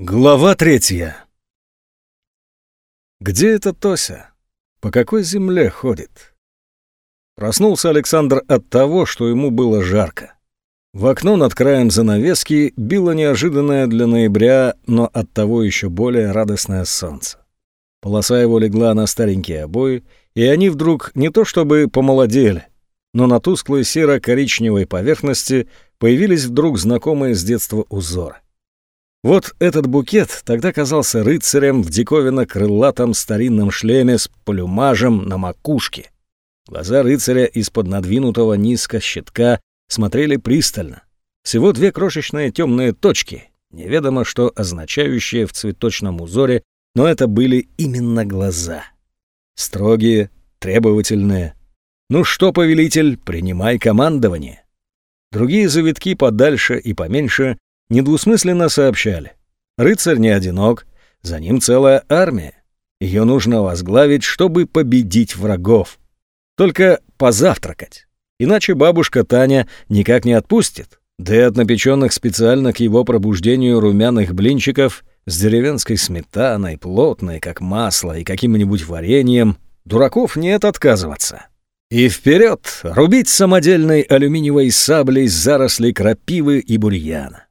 Глава третья. Где эта Тося? По какой земле ходит? Проснулся Александр от того, что ему было жарко. В окно над краем занавески било неожиданное для ноября, но оттого еще более радостное солнце. Полоса его легла на старенькие обои, и они вдруг не то чтобы помолодели, но на тусклой серо-коричневой поверхности появились вдруг знакомые с детства узоры. Вот этот букет тогда казался рыцарем в диковинно-крылатом старинном шлеме с плюмажем на макушке. Глаза рыцаря из-под надвинутого низко щитка смотрели пристально. Всего две крошечные темные точки, неведомо что означающие в цветочном узоре, но это были именно глаза. Строгие, требовательные. «Ну что, повелитель, принимай командование». Другие завитки подальше и поменьше недвусмысленно сообщали. Рыцарь не одинок, за ним целая армия. Ее нужно возглавить, чтобы победить врагов. Только позавтракать. Иначе бабушка Таня никак не отпустит. Да и от напеченных специально к его пробуждению румяных блинчиков с деревенской сметаной, плотной, как масло, и каким-нибудь вареньем, дураков нет отказываться. И вперед рубить самодельной алюминиевой саблей заросли крапивы и бурьяна.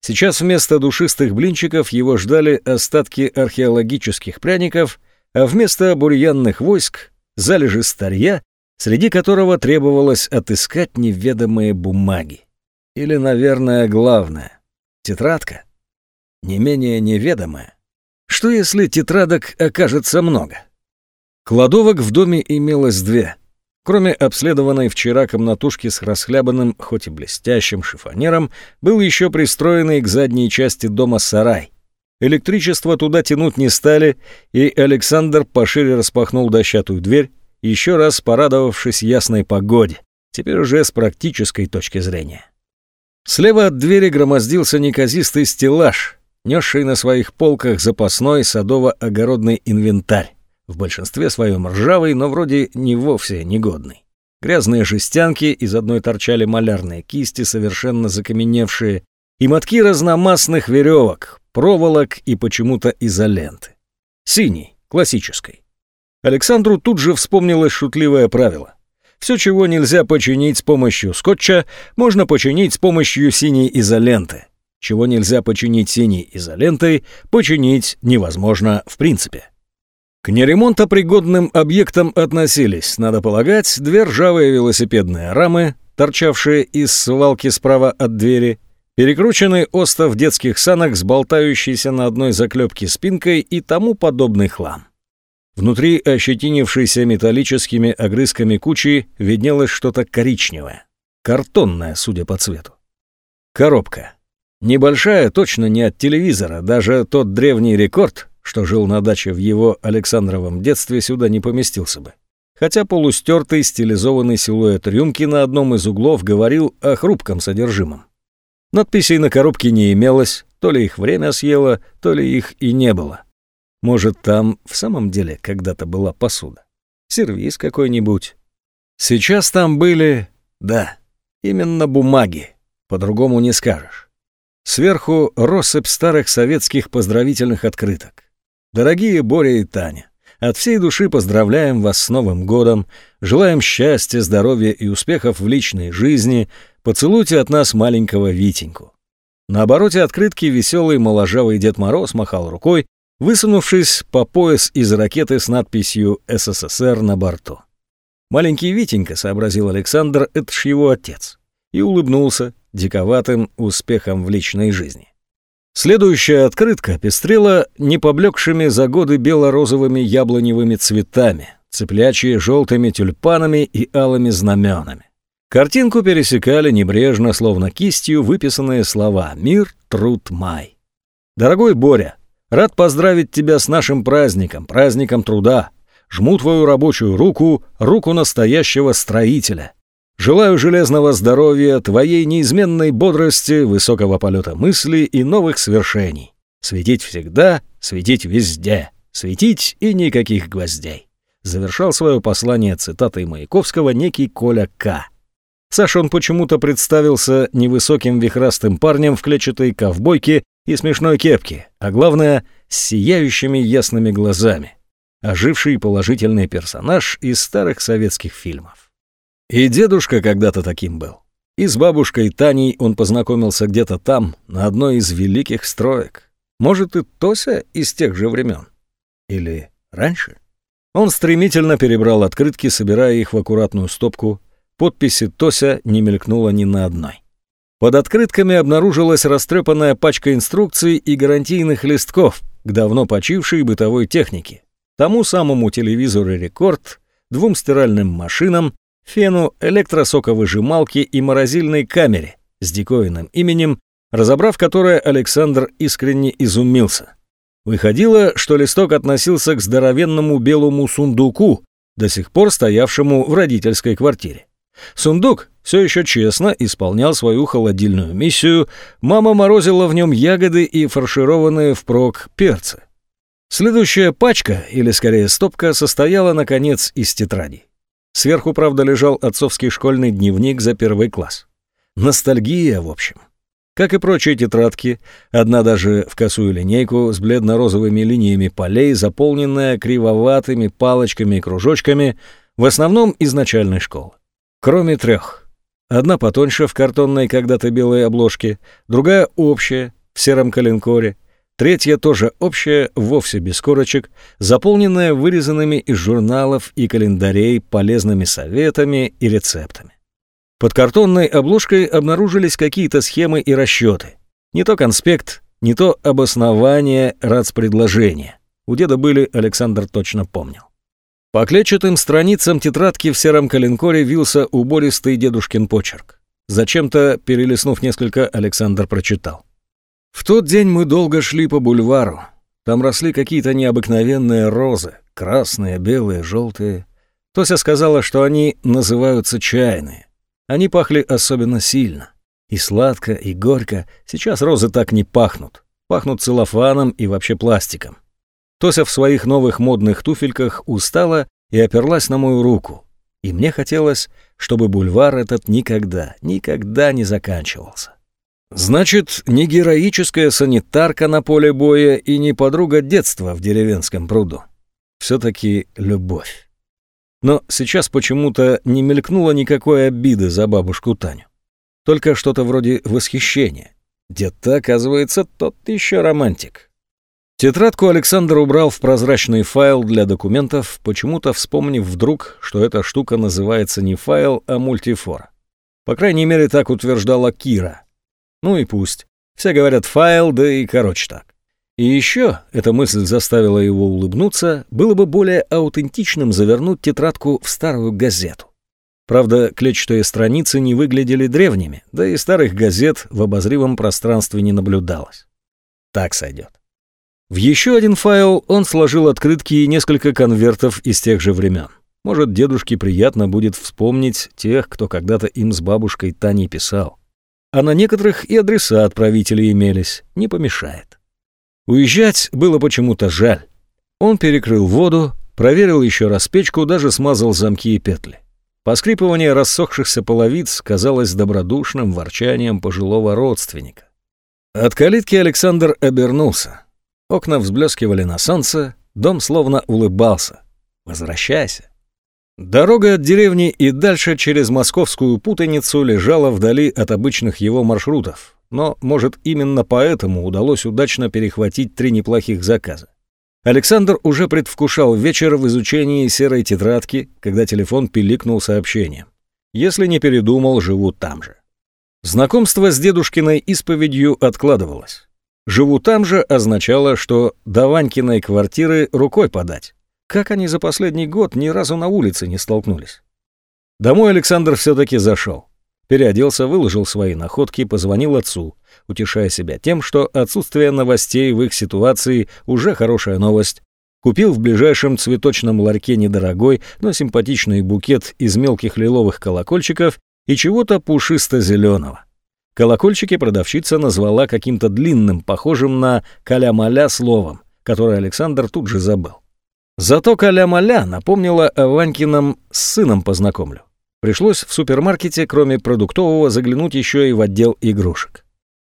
Сейчас вместо душистых блинчиков его ждали остатки археологических пряников, а вместо бурьянных войск — залежи старья, среди которого требовалось отыскать неведомые бумаги. Или, наверное, главное — тетрадка. Не менее неведомая. Что если тетрадок окажется много? Кладовок в доме имелось две — Кроме обследованной вчера комнатушки с расхлябанным, хоть и блестящим шифонером, был еще пристроенный к задней части дома сарай. Электричество туда тянуть не стали, и Александр пошире распахнул дощатую дверь, еще раз порадовавшись ясной погоде, теперь уже с практической точки зрения. Слева от двери громоздился неказистый стеллаж, несший на своих полках запасной садово-огородный инвентарь в большинстве своем ржавый, но вроде не вовсе негодный. Грязные жестянки, из одной торчали малярные кисти, совершенно закаменевшие, и мотки разномастных веревок, проволок и почему-то изоленты. Синий, классической. Александру тут же вспомнилось шутливое правило. Все, чего нельзя починить с помощью скотча, можно починить с помощью синей изоленты. Чего нельзя починить синей изолентой, починить невозможно в принципе. К неремонтопригодным объектам относились, надо полагать, две ржавые велосипедные рамы, торчавшие из свалки справа от двери, перекрученный остов детских санок с болтающейся на одной заклепке спинкой и тому подобный хлам. Внутри ощетинившейся металлическими огрызками кучи виднелось что-то коричневое, картонное, судя по цвету. Коробка. Небольшая, точно не от телевизора, даже тот древний рекорд, что жил на даче в его Александровом детстве, сюда не поместился бы. Хотя полустертый стилизованный силуэт рюмки на одном из углов говорил о хрупком содержимом. Надписей на коробке не имелось, то ли их время съело, то ли их и не было. Может, там в самом деле когда-то была посуда. Сервиз какой-нибудь. Сейчас там были... Да, именно бумаги. По-другому не скажешь. Сверху россыпь старых советских поздравительных открыток. Дорогие Боря и Таня, от всей души поздравляем вас с Новым годом, желаем счастья, здоровья и успехов в личной жизни, поцелуйте от нас маленького Витеньку. На обороте открытки веселый моложавый Дед Мороз махал рукой, высунувшись по пояс из ракеты с надписью «СССР» на борту. Маленький Витенька, сообразил Александр, это ж его отец, и улыбнулся диковатым успехом в личной жизни. Следующая открытка пестрела непоблекшими за годы бело-розовыми яблоневыми цветами, цеплячие желтыми тюльпанами и алыми знаменами. Картинку пересекали небрежно, словно кистью, выписанные слова «Мир, труд, май». «Дорогой Боря, рад поздравить тебя с нашим праздником, праздником труда. Жму твою рабочую руку, руку настоящего строителя. Желаю железного здоровья, твоей неизменной бодрости, высокого полета мысли и новых свершений. Светить всегда, светить везде, светить и никаких гвоздей. Завершал свое послание цитатой Маяковского некий Коля К. Саша он почему-то представился невысоким вихрастым парнем в клетчатой ковбойке и смешной кепке, а главное, с сияющими ясными глазами. Оживший положительный персонаж из старых советских фильмов. И дедушка когда-то таким был. И с бабушкой Таней он познакомился где-то там, на одной из великих строек. Может, и Тося из тех же времен. Или раньше? Он стремительно перебрал открытки, собирая их в аккуратную стопку. Подписи Тося не мелькнуло ни на одной. Под открытками обнаружилась растрепанная пачка инструкций и гарантийных листков к давно почившей бытовой технике. Тому самому телевизору «Рекорд», двум стиральным машинам, фену, электросоковыжималке и морозильной камере с диковинным именем, разобрав которое Александр искренне изумился. Выходило, что листок относился к здоровенному белому сундуку, до сих пор стоявшему в родительской квартире. Сундук все еще честно исполнял свою холодильную миссию, мама морозила в нем ягоды и фаршированные впрок перцы. Следующая пачка, или скорее стопка, состояла, наконец, из тетрадей. Сверху, правда, лежал отцовский школьный дневник за первый класс. Ностальгия, в общем. Как и прочие тетрадки, одна даже в косую линейку с бледно-розовыми линиями полей, заполненная кривоватыми палочками и кружочками, в основном из начальной школы. Кроме трех. Одна потоньше в картонной когда-то белой обложке, другая общая, в сером коленкоре, третья тоже общая, вовсе без корочек, заполненная вырезанными из журналов и календарей полезными советами и рецептами. Под картонной обложкой обнаружились какие-то схемы и расчеты. Не то конспект, не то обоснование рацпредложения. У деда были, Александр точно помнил. По клетчатым страницам тетрадки в сером коленкоре вился убористый дедушкин почерк. Зачем-то, перелистнув несколько, Александр прочитал. «В тот день мы долго шли по бульвару. Там росли какие-то необыкновенные розы, красные, белые, желтые. Тося сказала, что они называются чайные. Они пахли особенно сильно. И сладко, и горько. Сейчас розы так не пахнут. Пахнут целлофаном и вообще пластиком. Тося в своих новых модных туфельках устала и оперлась на мою руку. И мне хотелось, чтобы бульвар этот никогда, никогда не заканчивался. Значит, не героическая санитарка на поле боя и не подруга детства в деревенском пруду. Все-таки любовь. Но сейчас почему-то не мелькнуло никакой обиды за бабушку Таню. Только что-то вроде восхищения. Дед-то, оказывается, тот еще романтик. Тетрадку Александр убрал в прозрачный файл для документов, почему-то вспомнив вдруг, что эта штука называется не файл, а мультифор. По крайней мере, так утверждала Кира. Ну и пусть. Все говорят файл, да и короче так. И еще, эта мысль заставила его улыбнуться, было бы более аутентичным завернуть тетрадку в старую газету. Правда, клетчатые страницы не выглядели древними, да и старых газет в обозримом пространстве не наблюдалось. Так сойдет. В еще один файл он сложил открытки и несколько конвертов из тех же времен. Может, дедушке приятно будет вспомнить тех, кто когда-то им с бабушкой Таней писал. А на некоторых и адреса отправителей имелись, не помешает. Уезжать было почему-то жаль. Он перекрыл воду, проверил еще раз печку, даже смазал замки и петли. Поскрипывание рассохшихся половиц казалось добродушным ворчанием пожилого родственника. От калитки Александр обернулся. Окна взблескивали на солнце, дом словно улыбался. «Возвращайся». Дорога от деревни и дальше через московскую путаницу лежала вдали от обычных его маршрутов, но, может, именно поэтому удалось удачно перехватить три неплохих заказа. Александр уже предвкушал вечер в изучении серой тетрадки, когда телефон пиликнул сообщением. Если не передумал, живу там же. Знакомство с дедушкиной исповедью откладывалось. «Живу там же» означало, что до Ванькиной квартиры рукой подать. Как они за последний год ни разу на улице не столкнулись? Домой Александр все-таки зашел. Переоделся, выложил свои находки, позвонил отцу, утешая себя тем, что отсутствие новостей в их ситуации уже хорошая новость. Купил в ближайшем цветочном ларьке недорогой, но симпатичный букет из мелких лиловых колокольчиков и чего-то пушисто-зеленого. Колокольчики продавщица назвала каким-то длинным, похожим на «каля-маля» словом, которое Александр тут же забыл. Зато «каля-маля» напомнила о Ванькином с сыном познакомлю. Пришлось в супермаркете, кроме продуктового, заглянуть еще и в отдел игрушек.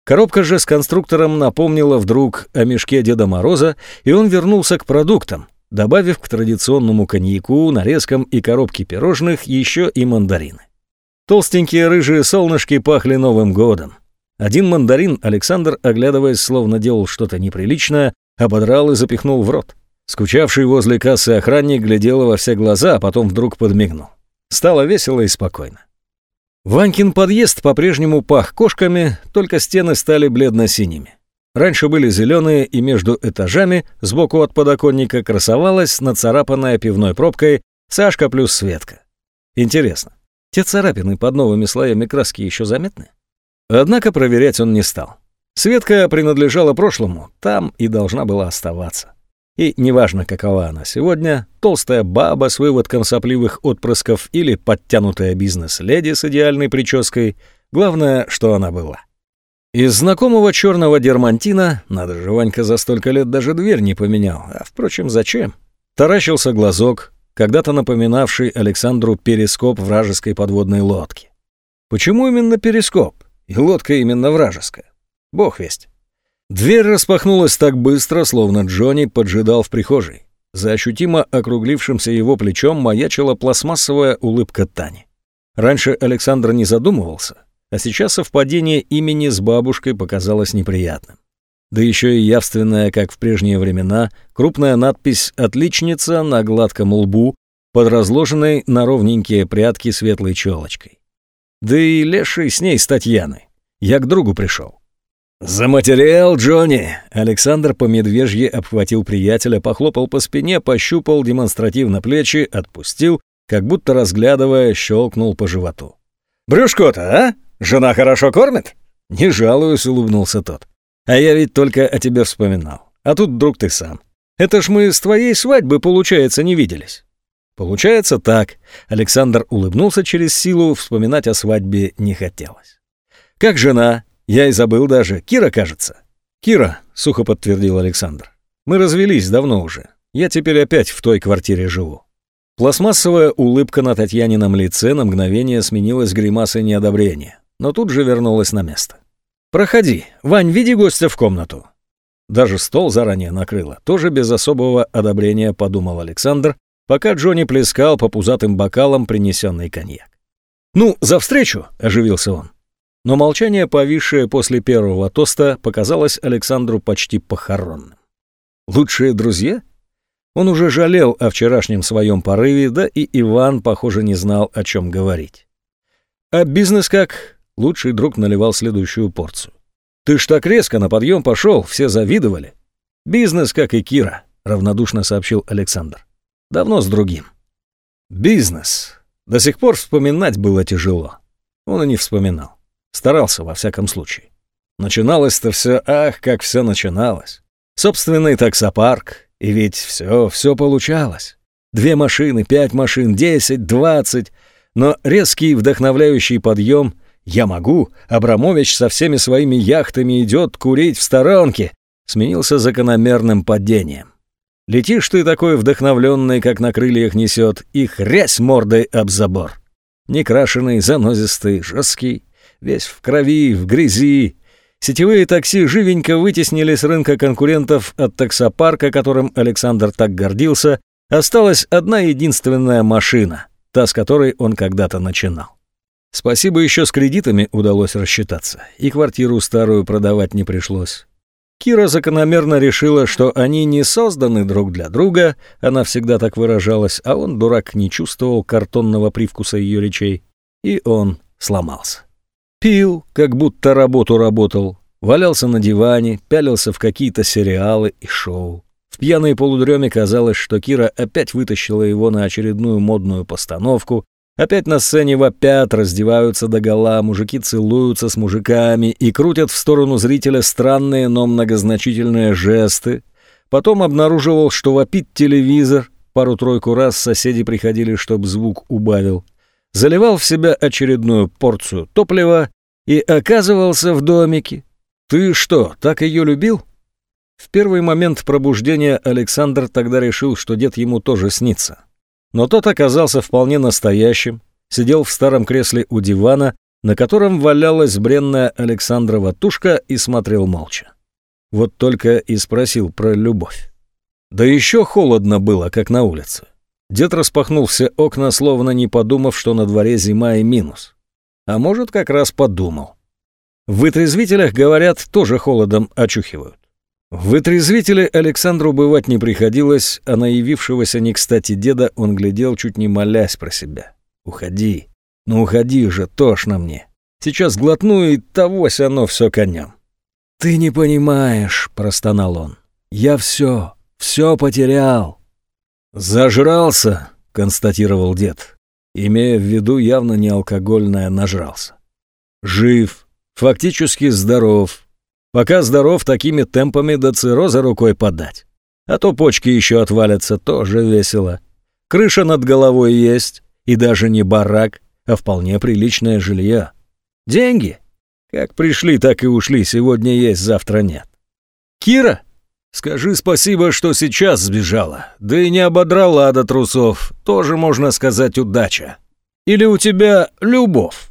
Коробка же с конструктором напомнила вдруг о мешке Деда Мороза, и он вернулся к продуктам, добавив к традиционному коньяку, нарезкам и коробке пирожных еще и мандарины. Толстенькие рыжие солнышки пахли Новым годом. Один мандарин Александр, оглядываясь, словно делал что-то неприличное, ободрал и запихнул в рот. Скучавший возле кассы охранник глядел во все глаза, а потом вдруг подмигнул. Стало весело и спокойно. Ванькин подъезд по-прежнему пах кошками, только стены стали бледно-синими. Раньше были зеленые, и между этажами, сбоку от подоконника, красовалась нацарапанная пивной пробкой Сашка плюс Светка. Интересно, те царапины под новыми слоями краски еще заметны? Однако проверять он не стал. Светка принадлежала прошлому, там и должна была оставаться. И неважно, какова она сегодня, толстая баба с выводком сопливых отпрысков или подтянутая бизнес-леди с идеальной прической, главное, что она была. Из знакомого черного дермантина, надо же, Ванька за столько лет даже дверь не поменял, а, впрочем, зачем? Таращился глазок, когда-то напоминавший Александру перископ вражеской подводной лодки. Почему именно перископ? И лодка именно вражеская? Бог весть. Дверь распахнулась так быстро, словно Джонни поджидал в прихожей. За ощутимо округлившимся его плечом маячила пластмассовая улыбка Тани. Раньше Александр не задумывался, а сейчас совпадение имени с бабушкой показалось неприятным. Да еще и явственная, как в прежние времена, крупная надпись «Отличница» на гладком лбу, под разложенной на ровненькие прядки светлой челочкой. Да и леший с ней с Татьяной. Я к другу пришел. «За материал, Джонни!» Александр по медвежье обхватил приятеля, похлопал по спине, пощупал демонстративно плечи, отпустил, как будто разглядывая, щелкнул по животу. «Брюшко-то, а? Жена хорошо кормит?» «Не жалуюсь», — улыбнулся тот. «А я ведь только о тебе вспоминал. А тут вдруг ты сам. Это ж мы с твоей свадьбы, получается, не виделись». «Получается так». Александр улыбнулся через силу, вспоминать о свадьбе не хотелось. «Как жена? Я и забыл даже. Кира, кажется. Кира, сухо подтвердил Александр. Мы развелись давно уже. Я теперь опять в той квартире живу. Пластмассовая улыбка на Татьянином лице на мгновение сменилась гримасой неодобрения, но тут же вернулась на место. «Проходи. Вань, веди гостя в комнату». Даже стол заранее накрыло, тоже без особого одобрения, подумал Александр, пока Джонни плескал по пузатым бокалам принесенный коньяк. «Ну, за встречу!» – оживился он. Но молчание, повисшее после первого тоста, показалось Александру почти похоронным. Лучшие друзья? Он уже жалел о вчерашнем своем порыве, да и Иван, похоже, не знал, о чем говорить. А бизнес как? Лучший друг наливал следующую порцию. Ты ж так резко на подъем пошел, все завидовали. Бизнес, как и Кира, равнодушно сообщил Александр. Давно с другим. Бизнес. До сих пор вспоминать было тяжело. Он и не вспоминал. Старался, во всяком случае. Начиналось-то все, ах, как все начиналось. Собственный таксопарк, и ведь все, все получалось. Две машины, пять машин, десять, двадцать. Но резкий вдохновляющий подъем «Я могу», Абрамович со всеми своими яхтами идет курить в сторонке, сменился закономерным падением. Летишь ты такой вдохновленный, как на крыльях несет, и хрясь мордой об забор. Некрашенный, занозистый, жесткий, весь в крови, в грязи. Сетевые такси живенько вытеснили с рынка конкурентов от таксопарка, которым Александр так гордился. Осталась одна единственная машина, та, с которой он когда-то начинал. Спасибо, еще с кредитами удалось рассчитаться, и квартиру старую продавать не пришлось. Кира закономерно решила, что они не созданы друг для друга, она всегда так выражалась, а он, дурак, не чувствовал картонного привкуса ее речей, и он сломался. Пил, как будто работу работал, валялся на диване, пялился в какие-то сериалы и шоу. В пьяной полудреме казалось, что Кира опять вытащила его на очередную модную постановку, опять на сцене вопят, раздеваются догола, мужики целуются с мужиками и крутят в сторону зрителя странные, но многозначительные жесты. Потом обнаруживал, что вопит телевизор, пару-тройку раз соседи приходили, чтобы звук убавил заливал в себя очередную порцию топлива и оказывался в домике. Ты что, так ее любил? В первый момент пробуждения Александр тогда решил, что дед ему тоже снится. Но тот оказался вполне настоящим, сидел в старом кресле у дивана, на котором валялась бренная Александрова тушка и смотрел молча. Вот только и спросил про любовь. Да еще холодно было, как на улице. Дед распахнул все окна, словно не подумав, что на дворе зима и минус. А может, как раз подумал. В вытрезвителях, говорят, тоже холодом очухивают. В вытрезвителе Александру бывать не приходилось, а на явившегося не кстати деда он глядел, чуть не молясь про себя. «Уходи, ну уходи же, тошно мне. Сейчас глотну, и тогось оно все конем». «Ты не понимаешь», — простонал он. «Я все, все потерял». «Зажрался», — констатировал дед, имея в виду явно не алкогольное нажрался. «Жив, фактически здоров. Пока здоров, такими темпами до цирроза рукой подать. А то почки еще отвалятся, тоже весело. Крыша над головой есть, и даже не барак, а вполне приличное жилье. Деньги? Как пришли, так и ушли, сегодня есть, завтра нет. Кира? Скажи спасибо, что сейчас сбежала, да и не ободрала до трусов, тоже, можно сказать, удача. Или у тебя любовь?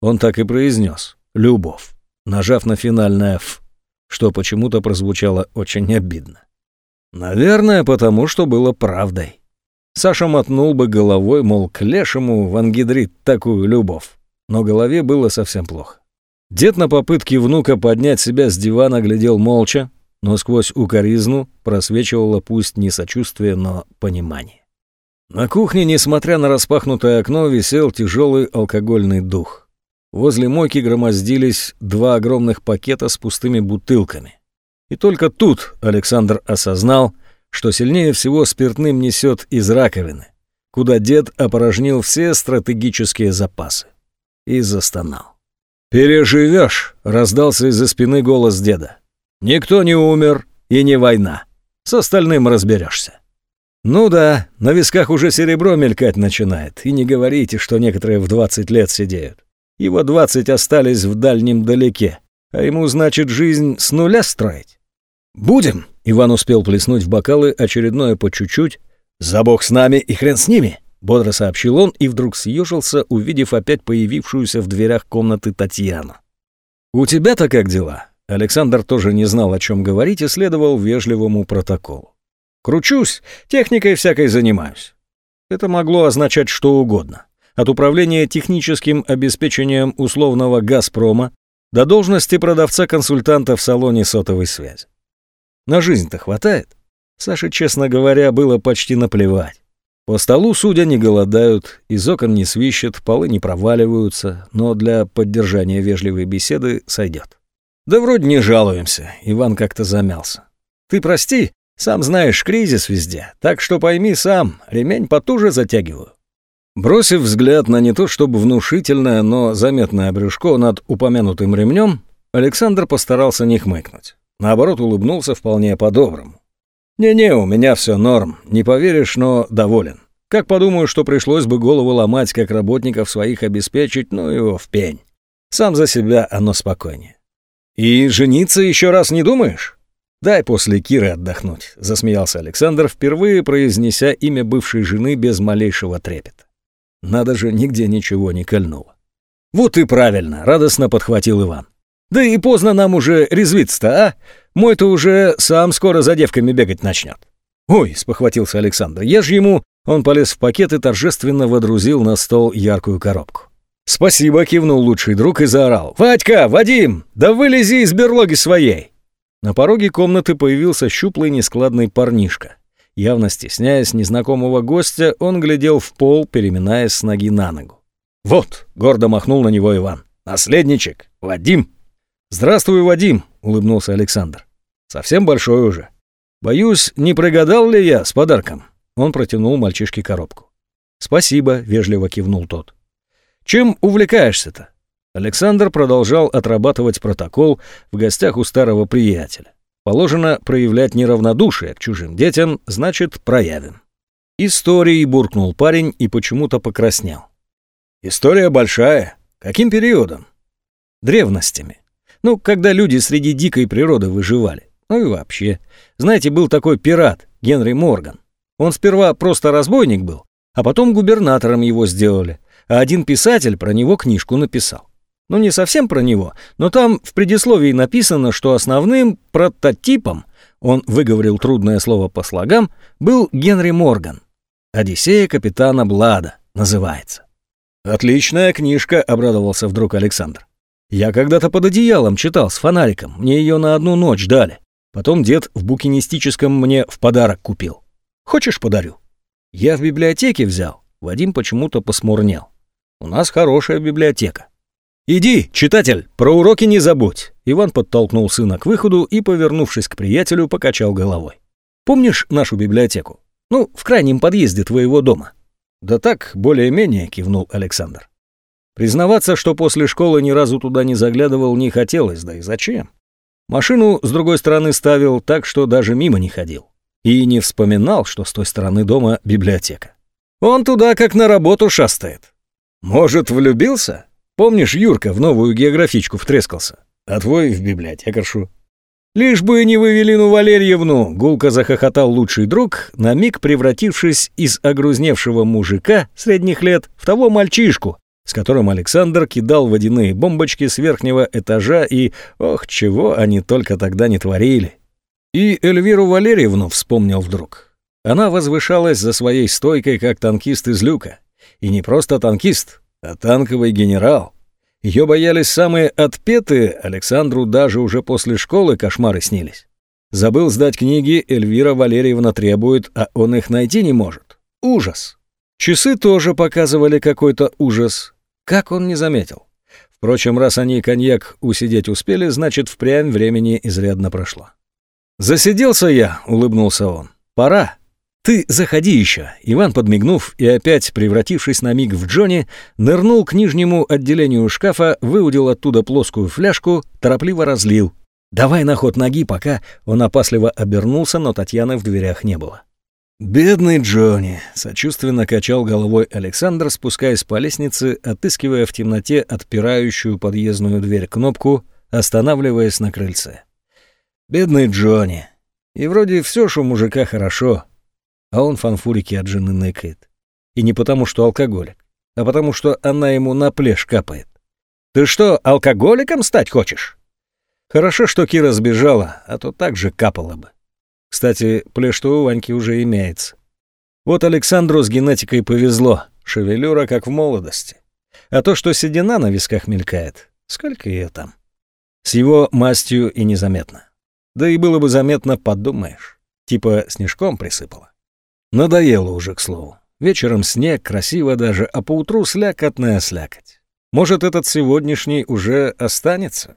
Он так и произнес, любовь, нажав на финальное «ф», что почему-то прозвучало очень обидно. Наверное, потому что было правдой. Саша мотнул бы головой, мол, к лешему в ангидрит такую любовь. Но голове было совсем плохо. Дед на попытке внука поднять себя с дивана глядел молча, но сквозь укоризну просвечивало пусть не сочувствие, но понимание. На кухне, несмотря на распахнутое окно, висел тяжелый алкогольный дух. Возле мойки громоздились два огромных пакета с пустыми бутылками. И только тут Александр осознал, что сильнее всего спиртным несет из раковины, куда дед опорожнил все стратегические запасы. И застонал. «Переживешь!» — раздался из-за спины голос деда. «Никто не умер, и не война. С остальным разберешься». «Ну да, на висках уже серебро мелькать начинает, и не говорите, что некоторые в 20 лет сидеют. Его 20 остались в дальнем далеке, а ему, значит, жизнь с нуля строить. «Будем!» — Иван успел плеснуть в бокалы очередное по чуть-чуть. «За бог с нами и хрен с ними!» — бодро сообщил он и вдруг съежился, увидев опять появившуюся в дверях комнаты Татьяну. «У тебя-то как дела?» Александр тоже не знал, о чем говорить, и следовал вежливому протоколу. «Кручусь, техникой всякой занимаюсь». Это могло означать что угодно. От управления техническим обеспечением условного «Газпрома» до должности продавца-консультанта в салоне сотовой связи. На жизнь-то хватает. Саше, честно говоря, было почти наплевать. По столу, судя, не голодают, из окон не свищет, полы не проваливаются, но для поддержания вежливой беседы сойдет. Да вроде не жалуемся, Иван как-то замялся. Ты прости, сам знаешь, кризис везде, так что пойми сам, ремень потуже затягиваю. Бросив взгляд на не то чтобы внушительное, но заметное брюшко над упомянутым ремнем, Александр постарался не хмыкнуть. Наоборот, улыбнулся вполне по-доброму. «Не-не, у меня все норм. Не поверишь, но доволен. Как подумаю, что пришлось бы голову ломать, как работников своих обеспечить, ну его в пень. Сам за себя оно спокойнее». «И жениться еще раз не думаешь?» «Дай после Киры отдохнуть», — засмеялся Александр, впервые произнеся имя бывшей жены без малейшего трепета. Надо же, нигде ничего не кольнуло. «Вот и правильно», — радостно подхватил Иван. Да и поздно нам уже резвиться-то, а? Мой-то уже сам скоро за девками бегать начнет. Ой, спохватился Александр, я же ему... Он полез в пакет и торжественно водрузил на стол яркую коробку. «Спасибо», — кивнул лучший друг и заорал. «Вадька, Вадим, да вылези из берлоги своей!» На пороге комнаты появился щуплый нескладный парнишка. Явно стесняясь незнакомого гостя, он глядел в пол, переминаясь с ноги на ногу. «Вот», — гордо махнул на него Иван, — «наследничек, Вадим». «Здравствуй, Вадим», — улыбнулся Александр. «Совсем большой уже. Боюсь, не прогадал ли я с подарком?» Он протянул мальчишке коробку. «Спасибо», — вежливо кивнул тот. «Чем увлекаешься-то?» Александр продолжал отрабатывать протокол в гостях у старого приятеля. Положено проявлять неравнодушие к чужим детям, значит, проявим. Истории буркнул парень и почему-то покраснел. История большая. Каким периодом? Древностями. Ну, когда люди среди дикой природы выживали. Ну и вообще. Знаете, был такой пират, Генри Морган. Он сперва просто разбойник был, а потом губернатором его сделали, а один писатель про него книжку написал. Ну, не совсем про него, но там в предисловии написано, что основным прототипом, он выговорил трудное слово по слогам, был Генри Морган. «Одиссея капитана Блада» называется. «Отличная книжка», — обрадовался вдруг Александр. «Я когда-то под одеялом читал с фонариком, мне ее на одну ночь дали. Потом дед в букинистическом мне в подарок купил. Хочешь, подарю?» Я в библиотеке взял. Вадим почему-то посмурнел. У нас хорошая библиотека. «Иди, читатель, про уроки не забудь!» Иван подтолкнул сына к выходу и, повернувшись к приятелю, покачал головой. «Помнишь нашу библиотеку? Ну, в крайнем подъезде твоего дома». «Да так, более-менее», — кивнул Александр. Признаваться, что после школы ни разу туда не заглядывал, не хотелось, да и зачем? Машину с другой стороны ставил так, что даже мимо не ходил. И не вспоминал, что с той стороны дома библиотека. Он туда как на работу шастает. Может, влюбился? Помнишь, Юрка в новую географичку втрескался? А твой в библиотекаршу. Лишь бы не в Эвелину Валерьевну, гулко захохотал лучший друг, на миг превратившись из огрузневшего мужика средних лет в того мальчишку, с которым Александр кидал водяные бомбочки с верхнего этажа и, ох, чего они только тогда не творили. И Эльвиру Валерьевну вспомнил вдруг. Она возвышалась за своей стойкой, как танкист из люка. И не просто танкист, а танковый генерал. Ее боялись самые отпетые, Александру даже уже после школы кошмары снились. Забыл сдать книги, Эльвира Валерьевна требует, а он их найти не может. Ужас. Часы тоже показывали какой-то ужас. Как он не заметил? Впрочем, раз они коньяк усидеть успели, значит, впрямь времени изрядно прошло. «Засиделся я», — улыбнулся он. «Пора». «Ты заходи еще!» Иван, подмигнув и опять превратившись на миг в Джонни, нырнул к нижнему отделению шкафа, выудил оттуда плоскую фляжку, торопливо разлил. «Давай на ход ноги, пока...» Он опасливо обернулся, но Татьяны в дверях не было. «Бедный Джонни!» — сочувственно качал головой Александр, спускаясь по лестнице, отыскивая в темноте отпирающую подъездную дверь кнопку, останавливаясь на крыльце. «Бедный Джонни! И вроде все ж у мужика хорошо, а он фанфурики от жены ныкает. И не потому, что алкоголик, а потому, что она ему на плешь капает. Ты что, алкоголиком стать хочешь? Хорошо, что Кира сбежала, а то так же капала бы. Кстати, плешь-то у Ваньки уже имеется. Вот Александру с генетикой повезло, шевелюра как в молодости. А то, что седина на висках мелькает, сколько ее там? С его мастью и незаметно. Да и было бы заметно, подумаешь. Типа снежком присыпало. Надоело уже, к слову. Вечером снег, красиво даже, а поутру слякотная слякоть. Может, этот сегодняшний уже останется?